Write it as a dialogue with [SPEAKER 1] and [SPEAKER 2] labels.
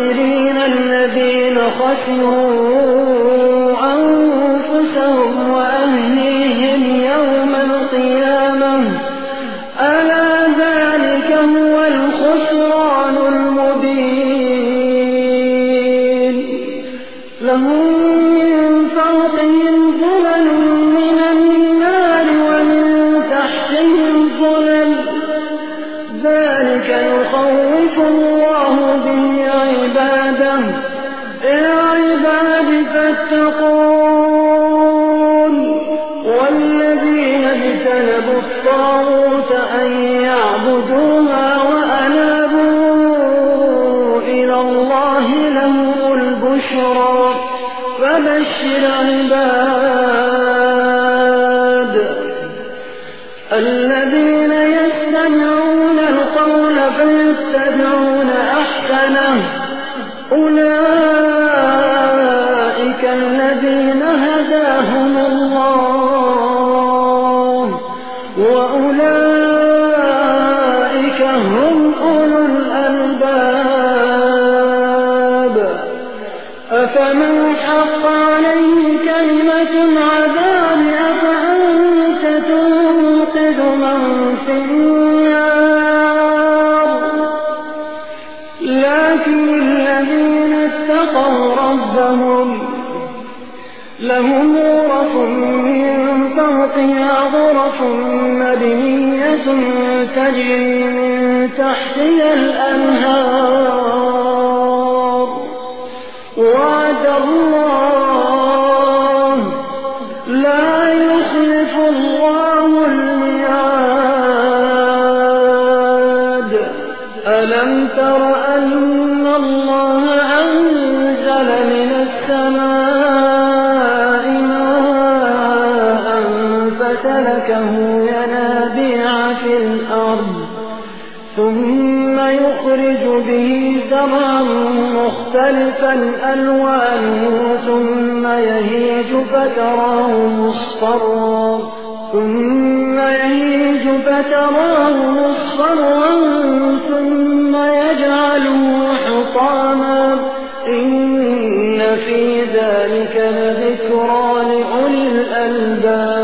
[SPEAKER 1] الخاسرين الذين خسروا أنفسهم وأهليهم يوم القيامة. ألا ذلك هو الخسران المبين. لهم من فوقهم يا عباد والذين وأنابوا إلى الله لهم البشرى فبشر عباد الذين يستمعون القول فيتبعون أولئك الذين هداهم الله وأولئك هم أولو الألباب. أفمن حق عليه كلمة العذاب أفأنت تنقذ من في ربهم لهم غرف من فوقها غرف مبنية تجري من تحتها الأنهار. وعد الله لا يخلف الله الميعاد. ألم تر أن فسلكه ينابيع في الأرض ثم يخرج به زرعا مختلفا ألوانه ثم يهيج فتراه مصفرا ثم يهيج فتراه مصفرا ثم يجعله حطاما. إن في ذلك لذكرى لأولي الألباب.